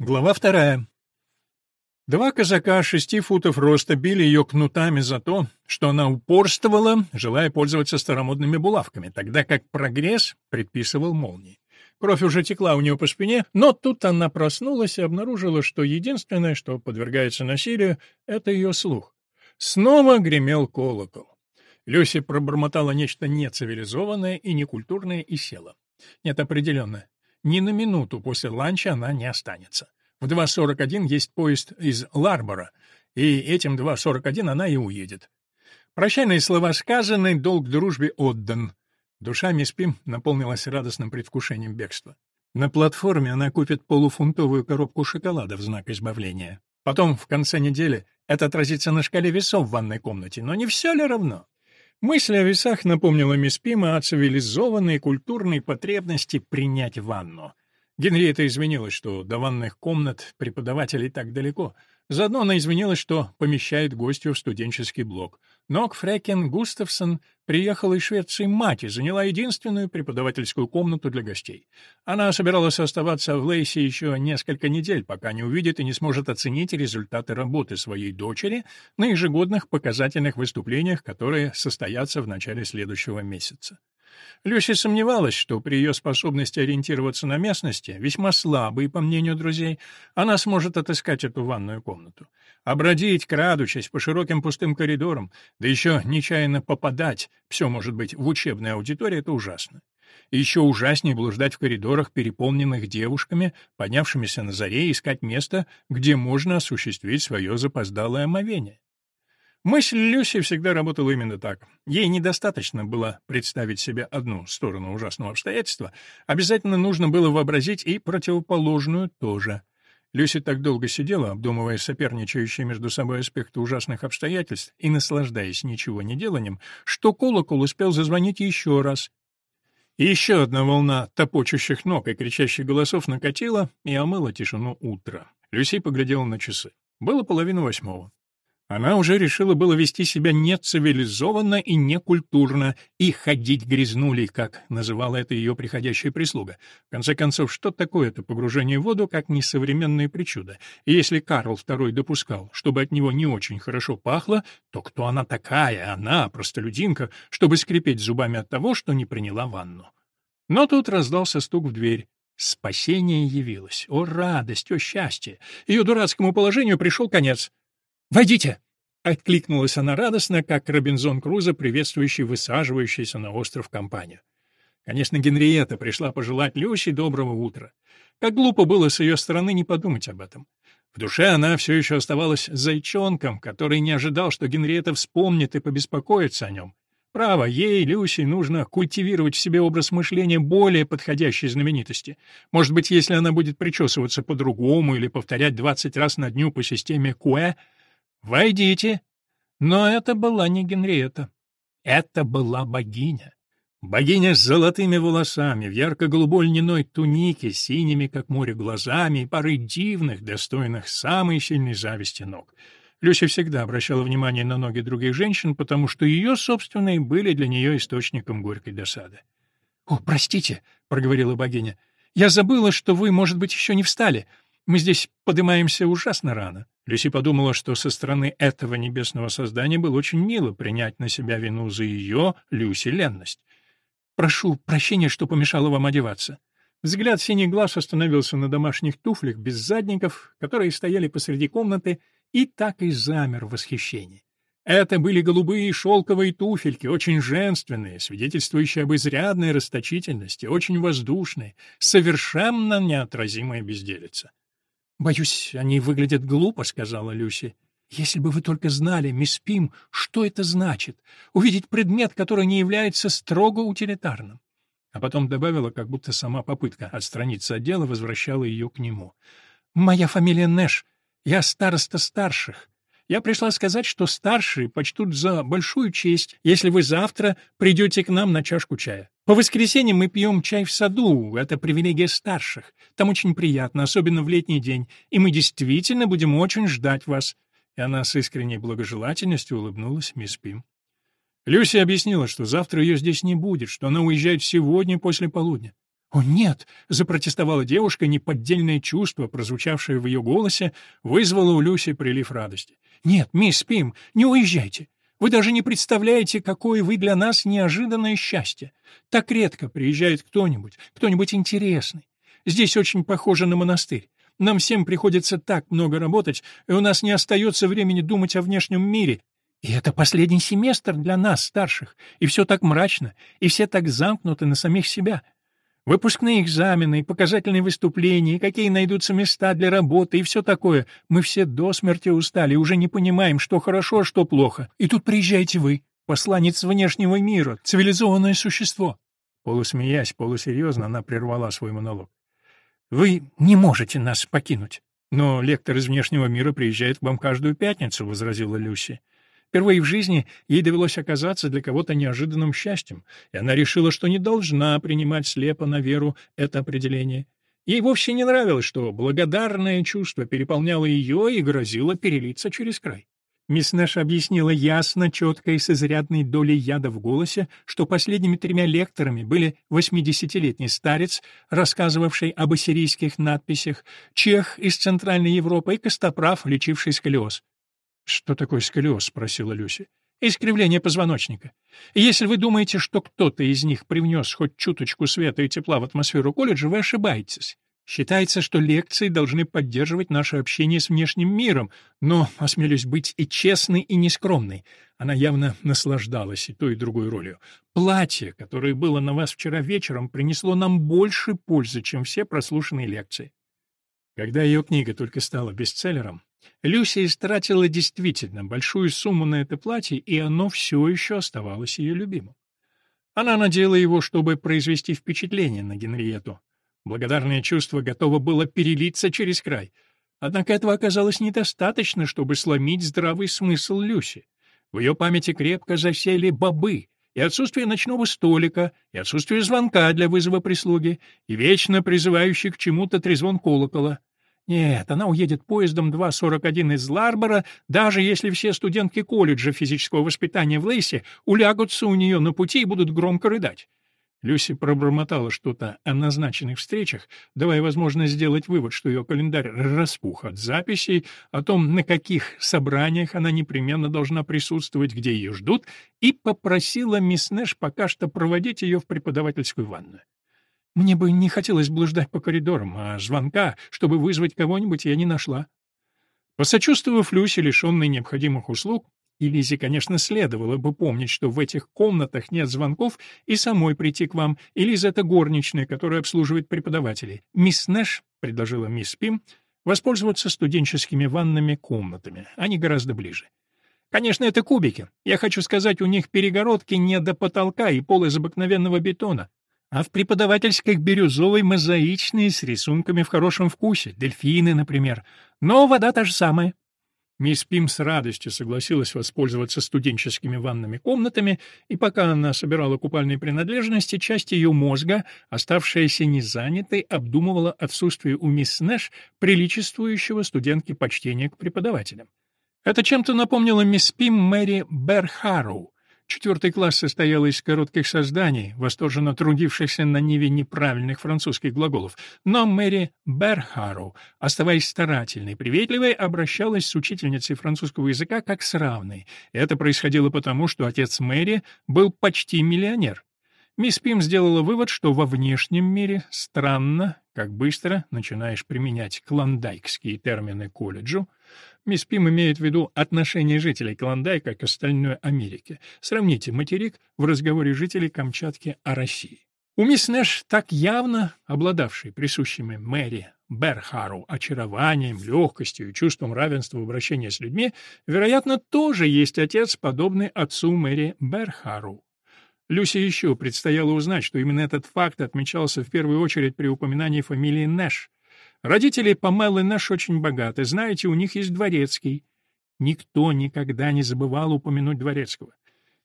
Глава вторая. Два казака шести футов роста били ее кнутами за то, что она упорствовала, желая пользоваться старомодными булавками, тогда как прогресс предписывал молнии. Кровь уже текла у нее по спине, но тут она проснулась и обнаружила, что единственное, что подвергается насилию, — это ее слух. Снова гремел колокол. Люси пробормотала нечто нецивилизованное и некультурное и села. Нет, определенно, ни на минуту после ланча она не останется. В 2.41 есть поезд из Ларбора, и этим 2.41 она и уедет. Прощальные слова сказаны, долг дружбе отдан. Душа мисс Пим наполнилась радостным предвкушением бегства. На платформе она купит полуфунтовую коробку шоколада в знак избавления. Потом, в конце недели, это отразится на шкале весов в ванной комнате, но не все ли равно? Мысль о весах напомнила мисс Пима о цивилизованной культурной потребности принять ванну. Генриетта извинилась, что до ванных комнат преподавателей так далеко — Заодно она извинилась, что помещает гостю в студенческий блок. Но к Фрекен Густавсон приехала из Швеции мать и заняла единственную преподавательскую комнату для гостей. Она собиралась оставаться в Лейсе еще несколько недель, пока не увидит и не сможет оценить результаты работы своей дочери на ежегодных показательных выступлениях, которые состоятся в начале следующего месяца. Люси сомневалась, что при ее способности ориентироваться на местности, весьма слабой, по мнению друзей, она сможет отыскать эту ванную комнату. Обродить, крадучись по широким пустым коридорам, да еще нечаянно попадать, все может быть, в учебной аудитории, это ужасно. Еще ужаснее блуждать в коридорах, переполненных девушками, поднявшимися на заре, искать место, где можно осуществить свое запоздалое омовение. Мысль Люси всегда работала именно так. Ей недостаточно было представить себе одну сторону ужасного обстоятельства, обязательно нужно было вообразить и противоположную тоже. Люси так долго сидела, обдумывая соперничающие между собой аспекты ужасных обстоятельств и наслаждаясь ничего не деланием, что колокол успел зазвонить еще раз. И еще одна волна топочущих ног и кричащих голосов накатила и омыла тишину утра. Люси поглядела на часы. Было половина восьмого. Она уже решила было вести себя нецивилизованно и некультурно, и ходить грязнулей, как называла это ее приходящая прислуга. В конце концов, что такое это погружение в воду, как несовременное причуда? И если Карл II допускал, чтобы от него не очень хорошо пахло, то кто она такая, она, простолюдинка, чтобы скрипеть зубами от того, что не приняла ванну? Но тут раздался стук в дверь. Спасение явилось. О, радость, о, счастье! Ее дурацкому положению пришел конец. «Войдите!» — откликнулась она радостно, как Робинзон Крузо, приветствующий высаживающийся на остров компанию. Конечно, Генриетта пришла пожелать Люси доброго утра. Как глупо было с ее стороны не подумать об этом. В душе она все еще оставалась зайчонком, который не ожидал, что Генриетта вспомнит и побеспокоится о нем. Право, ей, Люси, нужно культивировать в себе образ мышления более подходящей знаменитости. Может быть, если она будет причесываться по-другому или повторять двадцать раз на дню по системе Куэ, «Войдите!» Но это была не Генриетта. Это была богиня. Богиня с золотыми волосами, в ярко-голубой льняной тунике, синими, как море, глазами и парой дивных, достойных самой сильной зависти ног. Люся всегда обращала внимание на ноги других женщин, потому что ее собственные были для нее источником горькой досады. «О, простите», — проговорила богиня, — «я забыла, что вы, может быть, еще не встали. Мы здесь поднимаемся ужасно рано». Люси подумала, что со стороны этого небесного создания было очень мило принять на себя вину за ее, Люси, ленность. «Прошу прощения, что помешала вам одеваться». Взгляд синий глаз остановился на домашних туфлях без задников, которые стояли посреди комнаты, и так и замер в восхищении. Это были голубые шелковые туфельки, очень женственные, свидетельствующие об изрядной расточительности, очень воздушные, совершенно неотразимая безделица. «Боюсь, они выглядят глупо», — сказала Люси. «Если бы вы только знали, мисс Пим, что это значит — увидеть предмет, который не является строго утилитарным». А потом добавила, как будто сама попытка отстраниться от дела возвращала ее к нему. «Моя фамилия Нэш. Я староста старших. Я пришла сказать, что старшие почтут за большую честь, если вы завтра придете к нам на чашку чая. По воскресеньям мы пьем чай в саду, это привилегия старших. Там очень приятно, особенно в летний день, и мы действительно будем очень ждать вас». И она с искренней благожелательностью улыбнулась мисс Пим. Люси объяснила, что завтра ее здесь не будет, что она уезжает сегодня после полудня. «О, нет!» — запротестовала девушка, неподдельное чувство, прозвучавшее в ее голосе, вызвало у Люси прилив радости. «Нет, мисс Пим, не уезжайте. Вы даже не представляете, какое вы для нас неожиданное счастье. Так редко приезжает кто-нибудь, кто-нибудь интересный. Здесь очень похоже на монастырь. Нам всем приходится так много работать, и у нас не остается времени думать о внешнем мире. И это последний семестр для нас, старших, и все так мрачно, и все так замкнуты на самих себя. Выпускные экзамены, показательные выступления, какие найдутся места для работы, и все такое. Мы все до смерти устали, уже не понимаем, что хорошо, а что плохо. И тут приезжаете вы, посланец внешнего мира, цивилизованное существо». Полусмеясь, полусерьезно, она прервала свой монолог. «Вы не можете нас покинуть». «Но лектор из внешнего мира приезжает к вам каждую пятницу», — возразила Люси. Впервые в жизни ей довелось оказаться для кого-то неожиданным счастьем, и она решила, что не должна принимать слепо на веру это определение. Ей вовсе не нравилось, что благодарное чувство переполняло ее и грозило перелиться через край. Мисс Нэш объяснила ясно, четко и с изрядной долей яда в голосе, что последними тремя лекторами были восьмидесятилетний старец, рассказывавший об ассирийских надписях, чех из Центральной Европы и костоправ, лечивший сколиоз. «Что такое сколиоз?» — спросила Люси. «Искривление позвоночника. Если вы думаете, что кто-то из них привнес хоть чуточку света и тепла в атмосферу колледжа, вы ошибаетесь. Считается, что лекции должны поддерживать наше общение с внешним миром, но, осмелюсь быть и честной, и нескромной. Она явно наслаждалась и той, и другой ролью. Платье, которое было на вас вчера вечером, принесло нам больше пользы, чем все прослушанные лекции. Когда ее книга только стала бестселлером, Люся истратила действительно большую сумму на это платье, и оно все еще оставалось ее любимым. Она надела его, чтобы произвести впечатление на Генриету. Благодарное чувство готово было перелиться через край. Однако этого оказалось недостаточно, чтобы сломить здравый смысл Люси. В ее памяти крепко засели бобы, и отсутствие ночного столика, и отсутствие звонка для вызова прислуги, и вечно призывающий к чему-то трезвон колокола. Нет, она уедет поездом 2.41 из Ларбора, даже если все студентки колледжа физического воспитания в Лейсе улягутся у нее на пути и будут громко рыдать. Люси пробормотала что-то о назначенных встречах, давая возможность сделать вывод, что ее календарь распух от записей, о том, на каких собраниях она непременно должна присутствовать, где ее ждут, и попросила мисс Нэш пока что проводить ее в преподавательскую ванную. Мне бы не хотелось блуждать по коридорам, а звонка, чтобы вызвать кого-нибудь, я не нашла. Посочувствовав Люсе, лишенной необходимых услуг, и Лизе, конечно, следовало бы помнить, что в этих комнатах нет звонков, и самой прийти к вам, и Лиза — это горничная, которая обслуживает преподавателей. Мисс Нэш, — предложила мисс Пим, — воспользоваться студенческими ванными комнатами. Они гораздо ближе. Конечно, это кубики. Я хочу сказать, у них перегородки не до потолка и пол из обыкновенного бетона а в преподавательской бирюзовой мозаичные с рисунками в хорошем вкусе, дельфины, например. Но вода та же самая. Мисс Пим с радостью согласилась воспользоваться студенческими ванными комнатами, и пока она собирала купальные принадлежности, часть ее мозга, оставшаяся незанятой, обдумывала отсутствие у мисс Нэш приличествующего студентке почтения к преподавателям. Это чем-то напомнило мисс Пим Мэри Берхарроу, Четвертый класс состоял из коротких созданий, восторженно трудившихся на ниве неправильных французских глаголов, но Мэри Берхару, оставаясь старательной, приветливой, обращалась с учительницей французского языка как с равной. Это происходило потому, что отец Мэри был почти миллионер. Мисс Пим сделала вывод, что во внешнем мире странно, как быстро начинаешь применять клондайкские термины колледжу. Мисс Пим имеет в виду отношение жителей Клондайка к остальной Америке. Сравните материк в разговоре жителей Камчатки о России. У мисс Нэш, так явно обладавшей присущими Мэри Берхару очарованием, легкостью и чувством равенства в обращении с людьми, вероятно, тоже есть отец, подобный отцу Мэри Берхару. Люси еще предстояло узнать, что именно этот факт отмечался в первую очередь при упоминании фамилии Нэш. Родители Памелы Нэш очень богаты, знаете, у них есть дворецкий. Никто никогда не забывал упомянуть дворецкого.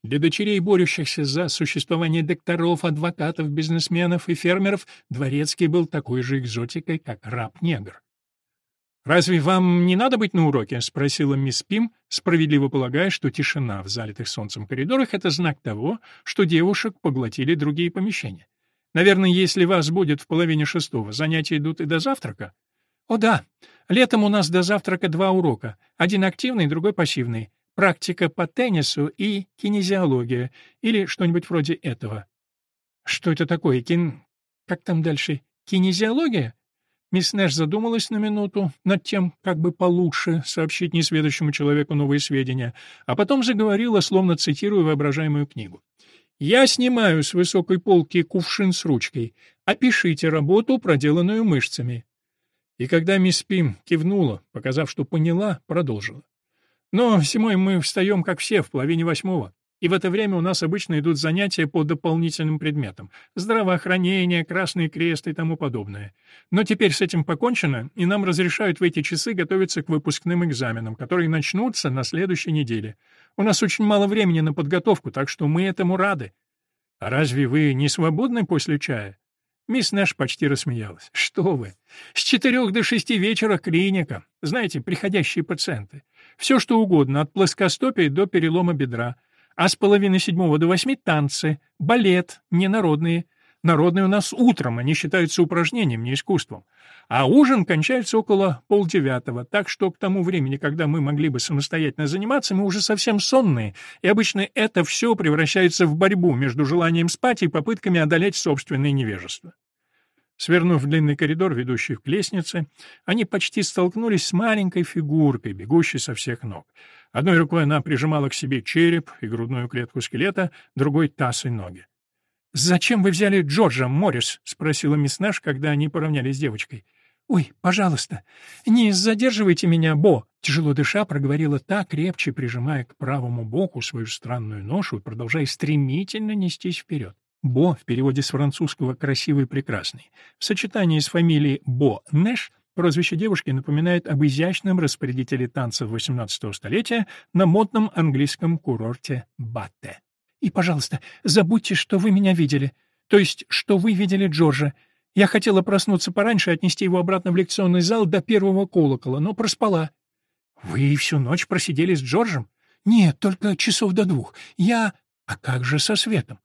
Для дочерей, борющихся за существование докторов, адвокатов, бизнесменов и фермеров, дворецкий был такой же экзотикой, как раб-негр. «Разве вам не надо быть на уроке?» — спросила мисс Пим, справедливо полагая, что тишина в залитых солнцем коридорах — это знак того, что девушек поглотили другие помещения. Наверное, если вас будет в половине шестого, занятия идут и до завтрака? О да, летом у нас до завтрака два урока. Один активный, другой пассивный. Практика по теннису и кинезиология. Или что-нибудь вроде этого. Что это такое? Кин... Как там дальше? Кинезиология? Мисс Нэш задумалась на минуту над тем, как бы получше сообщить несведущему человеку новые сведения, а потом заговорила, словно цитируя воображаемую книгу. «Я снимаю с высокой полки кувшин с ручкой. Опишите работу, проделанную мышцами». И когда мисс Пим кивнула, показав, что поняла, продолжила. «Но зимой мы встаем, как все, в половине восьмого. И в это время у нас обычно идут занятия по дополнительным предметам — здравоохранение, Красный Крест и тому подобное. Но теперь с этим покончено, и нам разрешают в эти часы готовиться к выпускным экзаменам, которые начнутся на следующей неделе. У нас очень мало времени на подготовку, так что мы этому рады. А разве вы не свободны после чая? Мисс Нэш почти рассмеялась. «Что вы! С четырех до шести вечера клиника. Знаете, приходящие пациенты. Все что угодно, от плоскостопия до перелома бедра а с половины седьмого до восьми — танцы, балет, ненародные. Народные у нас утром, они считаются упражнением, не искусством. А ужин кончается около полдевятого, так что к тому времени, когда мы могли бы самостоятельно заниматься, мы уже совсем сонные, и обычно это все превращается в борьбу между желанием спать и попытками одолеть собственное невежество. Свернув в длинный коридор, ведущий к лестнице, они почти столкнулись с маленькой фигуркой, бегущей со всех ног. Одной рукой она прижимала к себе череп и грудную клетку скелета, другой — таз и ноги. «Зачем вы взяли Джорджа, Моррис?» — спросила мисс Нэш, когда они поравнялись с девочкой. «Ой, пожалуйста, не задерживайте меня, Бо!» Тяжело дыша, проговорила та, крепче прижимая к правому боку свою странную ношу и продолжая стремительно нестись вперед. Бо в переводе с французского «красивый прекрасный». В сочетании с фамилией Бо Нэш прозвище девушки напоминает об изящном распорядителе танцев XVIII столетия на модном английском курорте Батте. «И, пожалуйста, забудьте, что вы меня видели. То есть, что вы видели Джорджа. Я хотела проснуться пораньше и отнести его обратно в лекционный зал до первого колокола, но проспала». «Вы всю ночь просидели с Джорджем?» «Нет, только часов до двух. Я...» «А как же со светом?»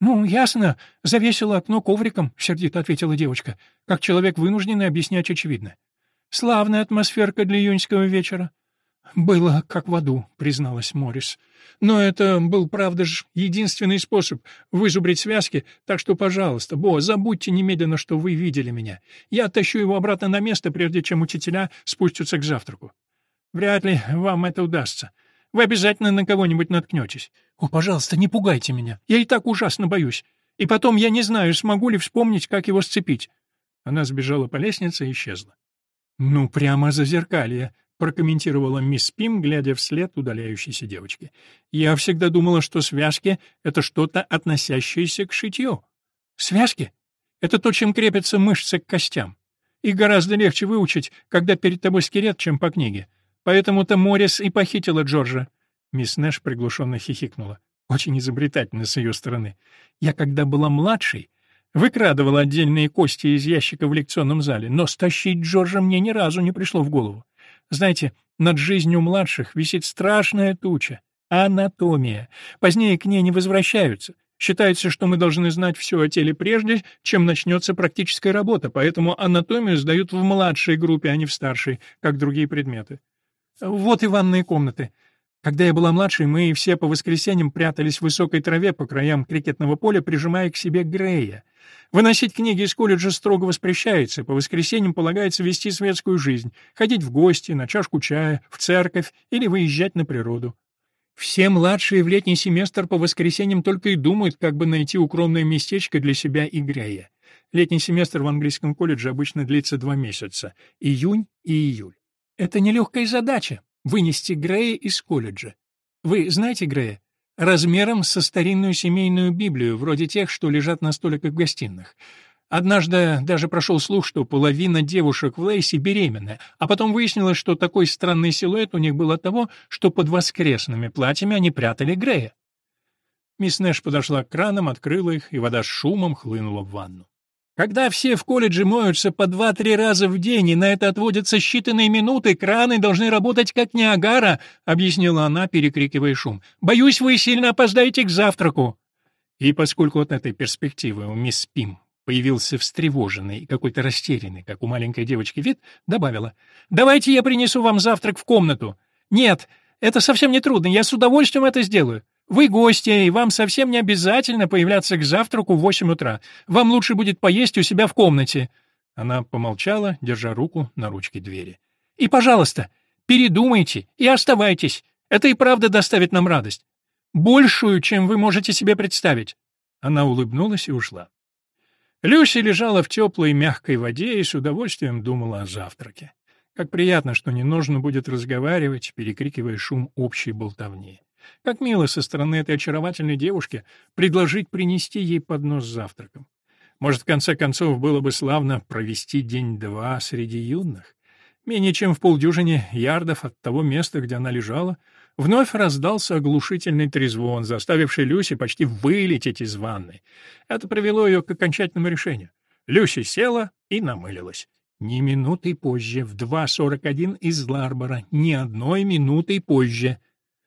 «Ну, ясно. Завесила окно ковриком», — сердито ответила девочка, как человек вынужденный объяснять очевидно. «Славная атмосферка для июньского вечера». «Было как в аду», — призналась Моррис. «Но это был, правда же, единственный способ вызубрить связки, так что, пожалуйста, Бо, забудьте немедленно, что вы видели меня. Я оттащу его обратно на место, прежде чем учителя спустятся к завтраку. Вряд ли вам это удастся. Вы обязательно на кого-нибудь наткнетесь. О, пожалуйста, не пугайте меня. Я и так ужасно боюсь. И потом я не знаю, смогу ли вспомнить, как его сцепить». Она сбежала по лестнице и исчезла. «Ну, прямо за зеркалье», — прокомментировала мисс Пим, глядя вслед удаляющейся девочки. «Я всегда думала, что связки — это что-то, относящееся к шитью». «Связки? Это то, чем крепятся мышцы к костям. Их гораздо легче выучить, когда перед тобой скелет, чем по книге. Поэтому-то Моррис и похитила Джорджа». Мисс Нэш приглушенно хихикнула. Очень изобретательно с ее стороны. «Я, когда была младшей, выкрадывала отдельные кости из ящика в лекционном зале, но стащить Джорджа мне ни разу не пришло в голову. Знаете, над жизнью младших висит страшная туча. Анатомия. Позднее к ней не возвращаются. Считается, что мы должны знать все о теле прежде, чем начнется практическая работа, поэтому анатомию сдают в младшей группе, а не в старшей, как другие предметы. Вот и ванные комнаты. Когда я была младшей, мы все по воскресеньям прятались в высокой траве по краям крикетного поля, прижимая к себе Грея. Выносить книги из колледжа строго воспрещается, по воскресеньям полагается вести светскую жизнь, ходить в гости, на чашку чая, в церковь или выезжать на природу. Все младшие в летний семестр по воскресеньям только и думают, как бы найти укромное местечко для себя и Грея. Летний семестр в английском колледже обычно длится два месяца — июнь и июль. Это нелегкая задача — вынести Грея из колледжа. Вы знаете Грея? Размером со старинную семейную Библию, вроде тех, что лежат на столиках в гостиных. Однажды даже прошел слух, что половина девушек в Лейсе беременна, а потом выяснилось, что такой странный силуэт у них был от того, что под воскресными платьями они прятали Грея. Мисс Нэш подошла к кранам, открыла их, и вода с шумом хлынула в ванну. Когда все в колледже моются по два-три раза в день, и на это отводятся считанные минуты, краны должны работать как Ниагара, — объяснила она, перекрикивая шум. «Боюсь, вы сильно опоздаете к завтраку». И поскольку от этой перспективы у мисс Пим появился встревоженный и какой-то растерянный, как у маленькой девочки вид, добавила. «Давайте я принесу вам завтрак в комнату». «Нет, это совсем не трудно, я с удовольствием это сделаю. Вы гости, и вам совсем не обязательно появляться к завтраку в восемь утра. Вам лучше будет поесть у себя в комнате». Она помолчала, держа руку на ручке двери. «И, пожалуйста, передумайте и оставайтесь. Это и правда доставит нам радость. Большую, чем вы можете себе представить». Она улыбнулась и ушла. Люси лежала в теплой мягкой воде и с удовольствием думала о завтраке. Как приятно, что не нужно будет разговаривать, перекрикивая шум общей болтовни. Как мило со стороны этой очаровательной девушки предложить принести ей поднос с завтраком. Может, в конце концов, было бы славно провести день-два среди юных? Менее чем в полдюжине ярдов от того места, где она лежала, вновь раздался оглушительный трезвон, заставивший Люси почти вылететь из ванны. Это привело ее к окончательному решению. Люси села и намылилась. Ни минуты позже, в 2.41 из Ларбора, ни одной минуты позже.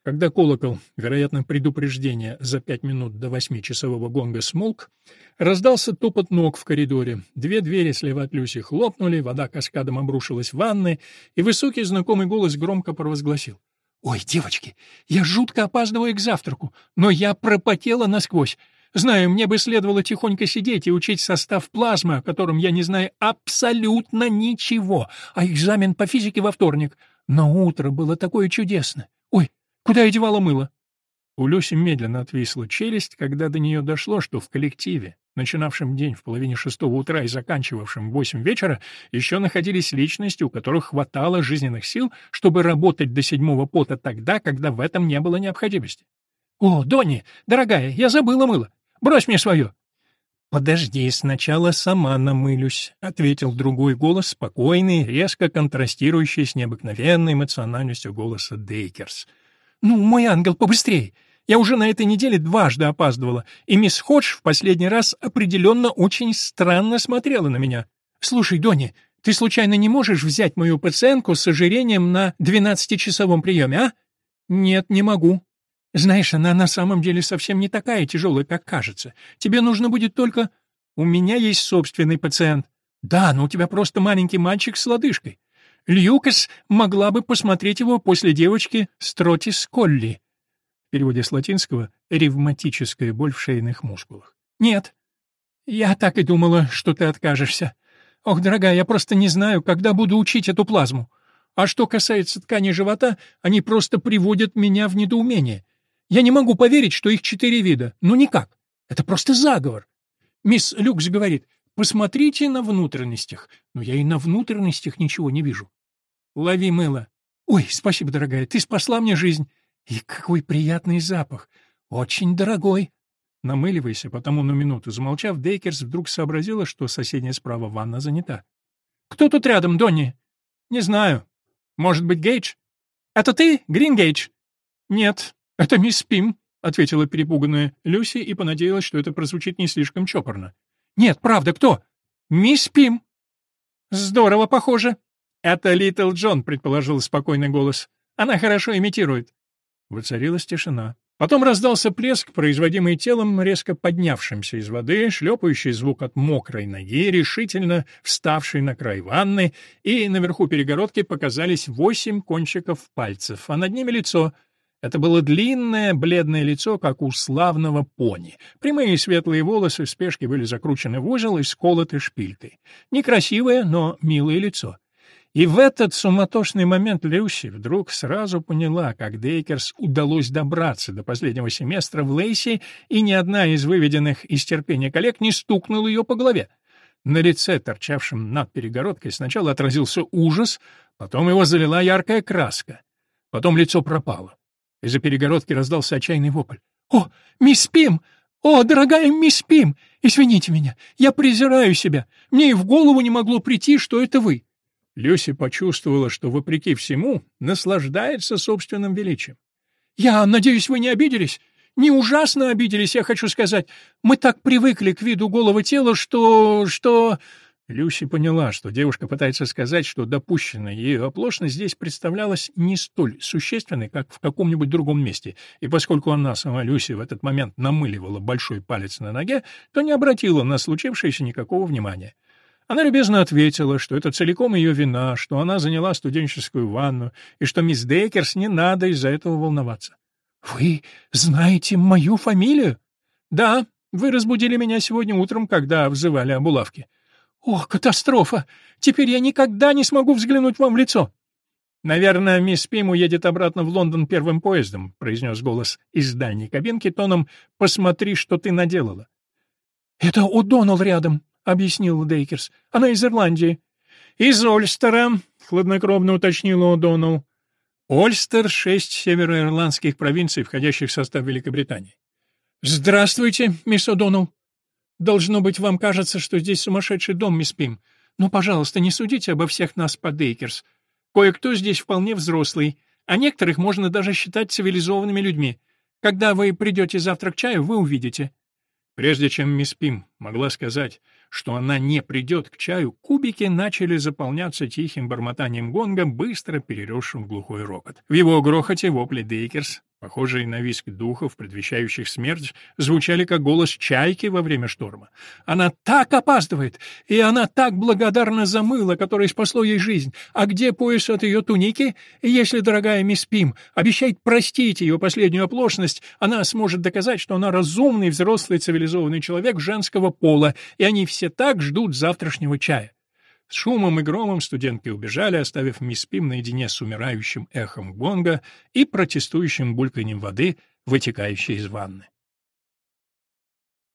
Когда колокол, вероятно, предупреждение за пять минут до восьмичасового гонга смолк, раздался топот ног в коридоре. Две двери слева от Люси хлопнули, вода каскадом обрушилась в ванны, и высокий знакомый голос громко провозгласил. «Ой, девочки, я жутко опаздываю к завтраку, но я пропотела насквозь. Знаю, мне бы следовало тихонько сидеть и учить состав плазмы, о котором я не знаю абсолютно ничего, а экзамен по физике во вторник. Но утро было такое чудесное. Ой, Куда я девала мыло?» У Люси медленно отвисла челюсть, когда до нее дошло, что в коллективе, начинавшем день в половине шестого утра и заканчивавшем в восемь вечера, еще находились личности, у которых хватало жизненных сил, чтобы работать до седьмого пота тогда, когда в этом не было необходимости. «О, Донни, дорогая, я забыла мыло. Брось мне свое!» «Подожди, сначала сама намылюсь», — ответил другой голос, спокойный, резко контрастирующий с необыкновенной эмоциональностью голоса Дейкерс — «Ну, мой ангел, побыстрее! Я уже на этой неделе дважды опаздывала, и мисс Ходж в последний раз определенно очень странно смотрела на меня. Слушай, Донни, ты случайно не можешь взять мою пациентку с ожирением на двенадцатичасовом приеме, а?» «Нет, не могу», знаешь, она на самом деле совсем не такая тяжелая, как кажется. Тебе нужно будет только... У меня есть собственный пациент. Да, но у тебя просто маленький мальчик с лодыжкой. Льюкас могла бы посмотреть его после девочки Стротис Колли. В переводе с латинского «ревматическая боль в шейных мускулах». Нет. Я так и думала, что ты откажешься. Ох, дорогая, я просто не знаю, когда буду учить эту плазму. А что касается ткани живота, они просто приводят меня в недоумение. Я не могу поверить, что их четыре вида. Ну никак. Это просто заговор. Мисс Люкс говорит, Посмотрите на внутренностях. Но я и на внутренностях ничего не вижу. Лови мыло. Ой, спасибо, дорогая, ты спасла мне жизнь. И какой приятный запах. Очень дорогой. Намыливайся, потому на минуту замолчав, Дейкерс вдруг сообразила, что соседняя справа ванна занята. «Кто тут рядом, Донни?» «Не знаю. Может быть, Гейдж?» «Это ты, Грин Гейдж?» «Нет, это мисс Пим», — ответила перепуганная Люси и понадеялась, что это прозвучит не слишком чопорно. Нет, правда, кто? Мисс Пим. Здорово похоже. Это Литл Джон, предположил спокойный голос. Она хорошо имитирует. Воцарилась тишина. Потом раздался плеск, производимый телом, резко поднявшимся из воды, шлепающий звук от мокрой ноги, решительно вставший на край ванны, и наверху перегородки показались восемь кончиков пальцев, а над ними лицо — это было длинное, бледное лицо, как у славного пони. Прямые светлые волосы в спешке были закручены в узел и сколоты шпилькой. Некрасивое, но милое лицо. И в этот суматошный момент Люси вдруг сразу поняла, как Дейкерс удалось добраться до последнего семестра в Лейси, и ни одна из выведенных из терпения коллег не стукнула ее по голове. На лице, торчавшем над перегородкой, сначала отразился ужас, потом его залила яркая краска. Потом лицо пропало. Из-за перегородки раздался отчаянный вопль. «О, мисс Пим! О, дорогая мисс Пим! Извините меня, я презираю себя. Мне и в голову не могло прийти, что это вы». Люси почувствовала, что, вопреки всему, наслаждается собственным величием. «Я надеюсь, вы не обиделись? Не ужасно обиделись, я хочу сказать. Мы так привыкли к виду голого тела, что... что...» Люси поняла, что девушка пытается сказать, что допущенная ею оплошность здесь представлялась не столь существенной, как в каком-нибудь другом месте, и поскольку она, сама Люси, в этот момент намыливала большой палец на ноге, то не обратила на случившееся никакого внимания. Она любезно ответила, что это целиком ее вина, что она заняла студенческую ванну, и что мисс Дейкерс не надо из-за этого волноваться. «Вы знаете мою фамилию?» «Да, вы разбудили меня сегодня утром, когда взывали об улавке». «Ох, катастрофа! Теперь я никогда не смогу взглянуть вам в лицо!» «Наверное, мисс Пим уедет обратно в Лондон первым поездом», — произнес голос из дальней кабинки тоном «Посмотри, что ты наделала». «Это у Донал рядом», — объяснил Дейкерс. «Она из Ирландии». «Из Ольстера», — хладнокровно уточнил О'Доннелл. Ольстер — шесть североирландских провинций, входящих в состав Великобритании. «Здравствуйте, мисс О'Доннелл», Должно быть, вам кажется, что здесь сумасшедший дом, мисс Пим. Но, пожалуйста, не судите обо всех нас по Дейкерс. Кое-кто здесь вполне взрослый, а некоторых можно даже считать цивилизованными людьми. Когда вы придете завтра к чаю, вы увидите». Прежде чем мисс Пим могла сказать, что она не придет к чаю, кубики начали заполняться тихим бормотанием гонга, быстро переросшим в глухой рокот. В его грохоте вопли Дейкерс похожие на виск духов, предвещающих смерть, звучали как голос чайки во время шторма. «Она так опаздывает! И она так благодарна за мыло, которое спасло ей жизнь! А где пояс от ее туники? Если дорогая мисс Пим обещает простить ее последнюю оплошность, она сможет доказать, что она разумный, взрослый, цивилизованный человек женского пола, и они все так ждут завтрашнего чая». С шумом и громом студентки убежали, оставив мисс Пим наедине с умирающим эхом гонга и протестующим бульканьем воды, вытекающей из ванны.